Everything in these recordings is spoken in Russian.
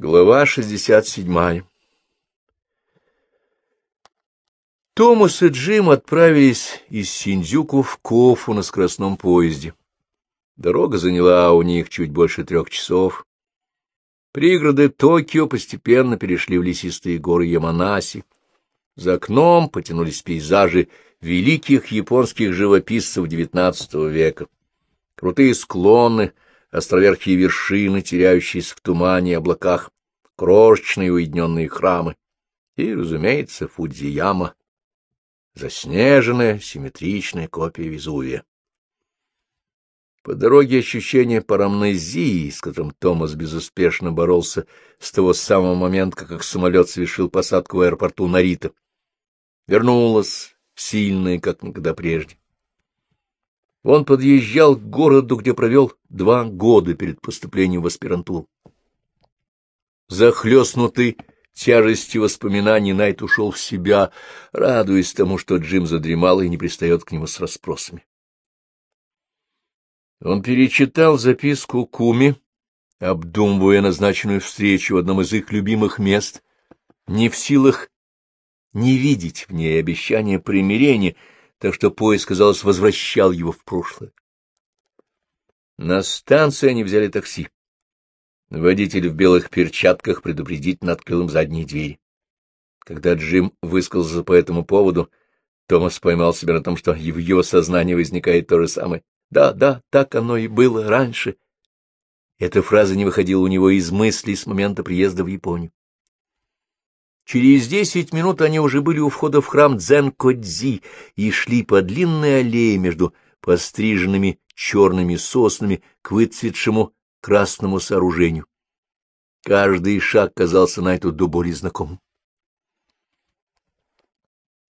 Глава 67 Томас и Джим отправились из Синдзюку в Кофу на скоростном поезде. Дорога заняла у них чуть больше трех часов. Пригороды Токио постепенно перешли в лесистые горы Яманаси. За окном потянулись пейзажи великих японских живописцев XIX века. Крутые склоны — островерхие вершины, теряющиеся в тумане и облаках, крошечные уединенные храмы и, разумеется, Фудзияма, заснеженная симметричная копия Везувия. По дороге ощущение парамнезии, с которым Томас безуспешно боролся с того самого момента, как самолет совершил посадку в аэропорту Нарита, вернулось сильное, как никогда прежде. Он подъезжал к городу, где провел два года перед поступлением в аспирантуру. Захлестнутый тяжестью воспоминаний, Найт ушел в себя, радуясь тому, что Джим задремал и не пристает к нему с расспросами. Он перечитал записку Куми, обдумывая назначенную встречу в одном из их любимых мест, не в силах не видеть в ней обещания примирения, так что поезд, казалось, возвращал его в прошлое. На станции они взяли такси. Водитель в белых перчатках предупредительно открыл им задние двери. Когда Джим высказался по этому поводу, Томас поймал себя на том, что в его сознании возникает то же самое. «Да, да, так оно и было раньше». Эта фраза не выходила у него из мыслей с момента приезда в Японию. Через десять минут они уже были у входа в храм Дзен-Кодзи и шли по длинной аллее между постриженными черными соснами к выцветшему красному сооружению. Каждый шаг казался на эту до боли знакомым.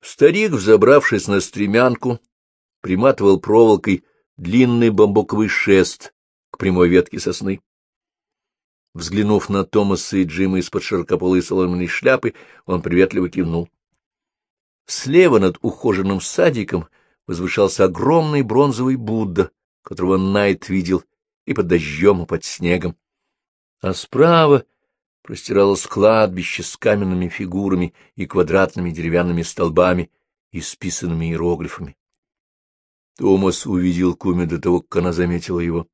Старик, взобравшись на стремянку, приматывал проволокой длинный бамбуковый шест к прямой ветке сосны. Взглянув на Томаса и Джима из-под широкополой соломенной шляпы, он приветливо кивнул. Слева над ухоженным садиком возвышался огромный бронзовый Будда, которого Найт видел и под дождем, и под снегом. А справа простиралось кладбище с каменными фигурами и квадратными деревянными столбами, исписанными иероглифами. Томас увидел Куми до того, как она заметила его.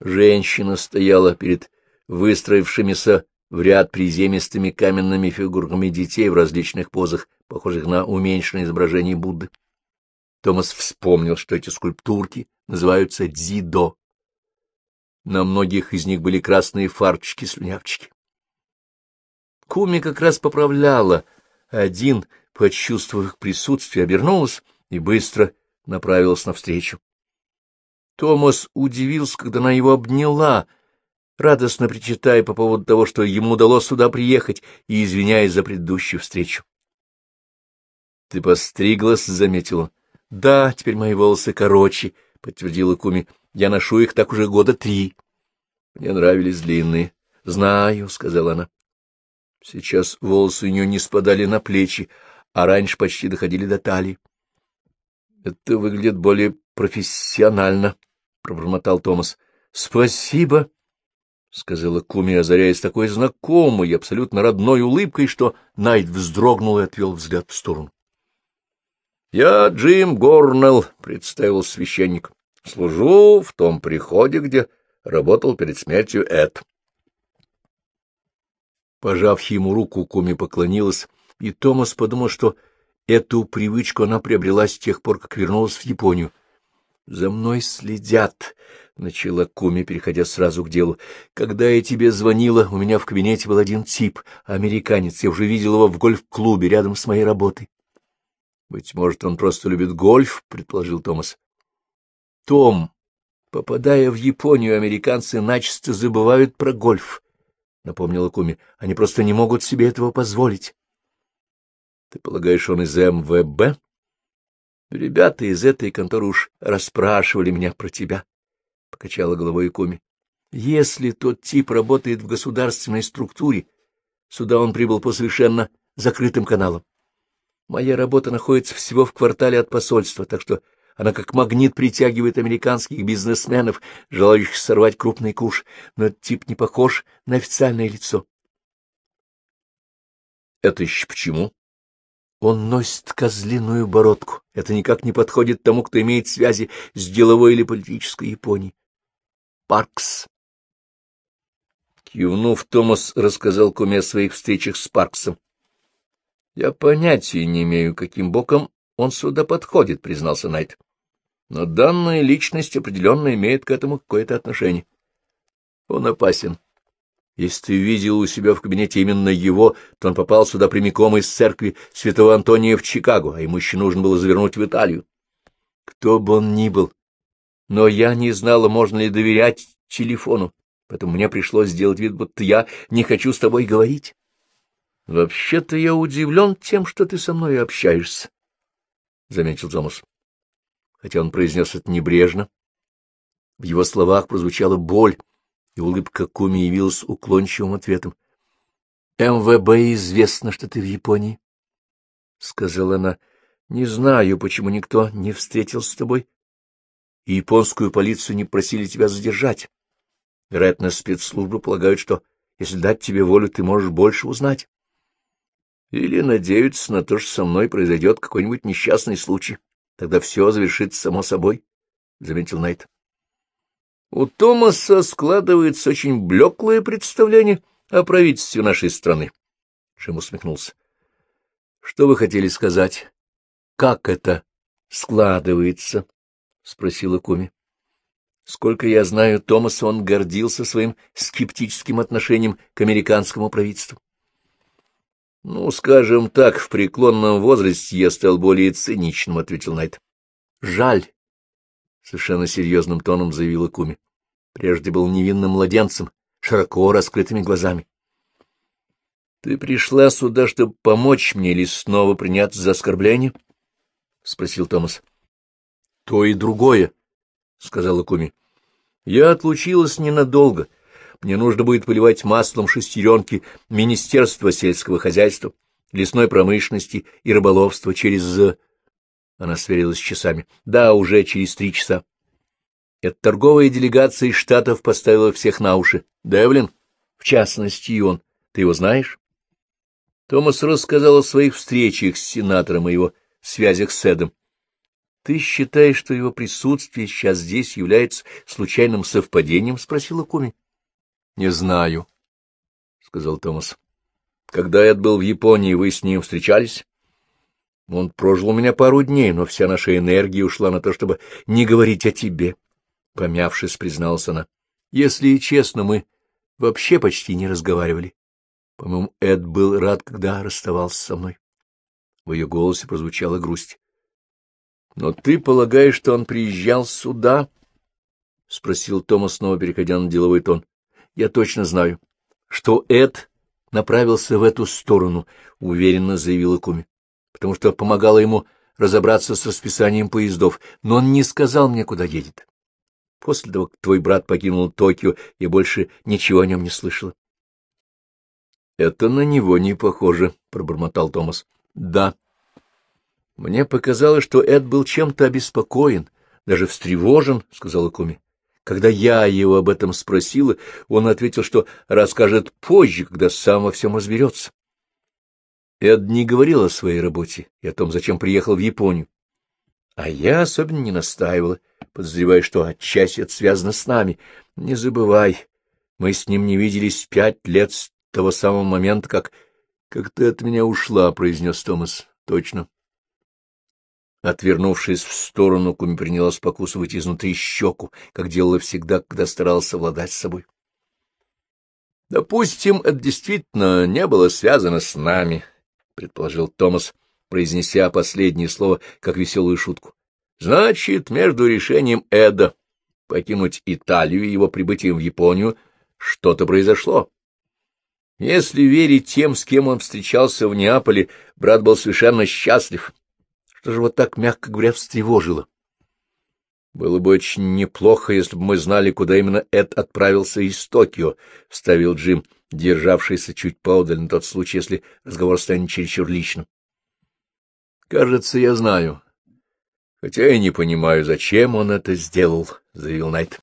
Женщина стояла перед выстроившимися в ряд приземистыми каменными фигурками детей в различных позах, похожих на уменьшенное изображение Будды. Томас вспомнил, что эти скульптурки называются дзидо. На многих из них были красные фарточки-слюнявчики. Куми как раз поправляла. Один, почувствовав их присутствие, обернулась и быстро направилась навстречу. Томас удивился, когда она его обняла — радостно причитая по поводу того, что ему удалось сюда приехать, и извиняясь за предыдущую встречу. — Ты постриглась? — заметила. — Да, теперь мои волосы короче, — подтвердила Куми. — Я ношу их так уже года три. Мне нравились длинные. — Знаю, — сказала она. Сейчас волосы у нее не спадали на плечи, а раньше почти доходили до талии. — Это выглядит более профессионально, — пробормотал Томас. — Спасибо, — сказала Куми, озаряясь такой знакомой и абсолютно родной улыбкой, что Найт вздрогнул и отвел взгляд в сторону. — Я Джим Горнелл, — представил священник. — Служу в том приходе, где работал перед смертью Эд. Пожав ему руку, Куми поклонилась, и Томас подумал, что эту привычку она приобрела с тех пор, как вернулась в Японию. — За мной следят, — начала Куми, переходя сразу к делу. — Когда я тебе звонила, у меня в кабинете был один тип, американец. Я уже видел его в гольф-клубе рядом с моей работой. — Быть может, он просто любит гольф, — предположил Томас. — Том, попадая в Японию, американцы начисто забывают про гольф, — напомнила Куми. — Они просто не могут себе этого позволить. — Ты полагаешь, он из МВБ? — Ребята из этой конторы уж расспрашивали меня про тебя. — покачала головой Икуми. — Если тот тип работает в государственной структуре, сюда он прибыл по совершенно закрытым каналам. Моя работа находится всего в квартале от посольства, так что Она как магнит притягивает американских бизнесменов, желающих сорвать крупный куш, но этот тип не похож на официальное лицо. — Это еще почему? Он носит козлиную бородку. Это никак не подходит тому, кто имеет связи с деловой или политической Японией. Паркс. Кивнув, Томас рассказал Коме о своих встречах с Парксом. — Я понятия не имею, каким боком он сюда подходит, — признался Найт. — Но данная личность определенно имеет к этому какое-то отношение. Он опасен. Если ты видел у себя в кабинете именно его, то он попал сюда прямиком из церкви святого Антония в Чикаго, а ему еще нужно было завернуть в Италию. Кто бы он ни был. Но я не знала, можно ли доверять телефону, поэтому мне пришлось сделать вид, будто я не хочу с тобой говорить. Вообще-то я удивлен тем, что ты со мной общаешься, — заметил Томас. Хотя он произнес это небрежно. В его словах прозвучала боль, и улыбка Куми явилась уклончивым ответом. — МВБ известно, что ты в Японии, — сказала она. — Не знаю, почему никто не встретился с тобой, и японскую полицию не просили тебя задержать. Вероятно, спецслужбы полагают, что если дать тебе волю, ты можешь больше узнать. Или надеются на то, что со мной произойдет какой-нибудь несчастный случай. Тогда все завершится само собой, — заметил Найт. У Томаса складывается очень блеклое представление о правительстве нашей страны. Джим усмехнулся. — Что вы хотели сказать? Как это складывается? — спросила Куми. Сколько я знаю Томаса, он гордился своим скептическим отношением к американскому правительству. — Ну, скажем так, в преклонном возрасте я стал более циничным, — ответил Найт. — Жаль, — совершенно серьезным тоном заявила Куми. Прежде был невинным младенцем, широко раскрытыми глазами. — Ты пришла сюда, чтобы помочь мне или снова приняться за оскорбление? — спросил Томас. — То и другое, — сказала Куми. — Я отлучилась ненадолго. Мне нужно будет поливать маслом шестеренки Министерства сельского хозяйства, лесной промышленности и рыболовства через... Она сверилась с часами. Да, уже через три часа. Эта торговая делегация из Штатов поставила всех на уши. Девлин, в частности, и он. Ты его знаешь? Томас рассказал о своих встречах с сенатором и его связях с Эдом. — Ты считаешь, что его присутствие сейчас здесь является случайным совпадением? — спросила Куми. — Не знаю, — сказал Томас. — Когда Эд был в Японии, вы с ним встречались? Он прожил у меня пару дней, но вся наша энергия ушла на то, чтобы не говорить о тебе. — помявшись, призналась она. — Если честно, мы вообще почти не разговаривали. По-моему, Эд был рад, когда расставался со мной. В ее голосе прозвучала грусть. — Но ты полагаешь, что он приезжал сюда? — спросил Томас, снова переходя на деловой тон. — Я точно знаю, что Эд направился в эту сторону, — уверенно заявила Куми, — потому что помогала ему разобраться с расписанием поездов, но он не сказал мне, куда едет. После того, как твой брат покинул Токио, я больше ничего о нем не слышала. — Это на него не похоже, — пробормотал Томас. — Да. Мне показалось, что Эд был чем-то обеспокоен, даже встревожен, — сказала Куми. Когда я его об этом спросила, он ответил, что расскажет позже, когда сам во всем разберется. Эд не говорил о своей работе и о том, зачем приехал в Японию. А я особенно не настаивала. — подозревая, что отчасти это связано с нами. Не забывай, мы с ним не виделись пять лет с того самого момента, как... как ты от меня ушла, — произнес Томас. — Точно. Отвернувшись в сторону, Куми принялась покусывать изнутри щеку, как делала всегда, когда старалась совладать с собой. — Допустим, это действительно не было связано с нами, — предположил Томас, произнеся последнее слово как веселую шутку. Значит, между решением Эда покинуть Италию и его прибытием в Японию что-то произошло. Если верить тем, с кем он встречался в Неаполе, брат был совершенно счастлив. Что же вот так, мягко говоря, встревожило? Было бы очень неплохо, если бы мы знали, куда именно Эд отправился из Токио, — вставил Джим, державшийся чуть поодаль на тот случай, если разговор станет чересчур личным. — Кажется, я знаю, — Хотя я не понимаю, зачем он это сделал, — заявил Найт.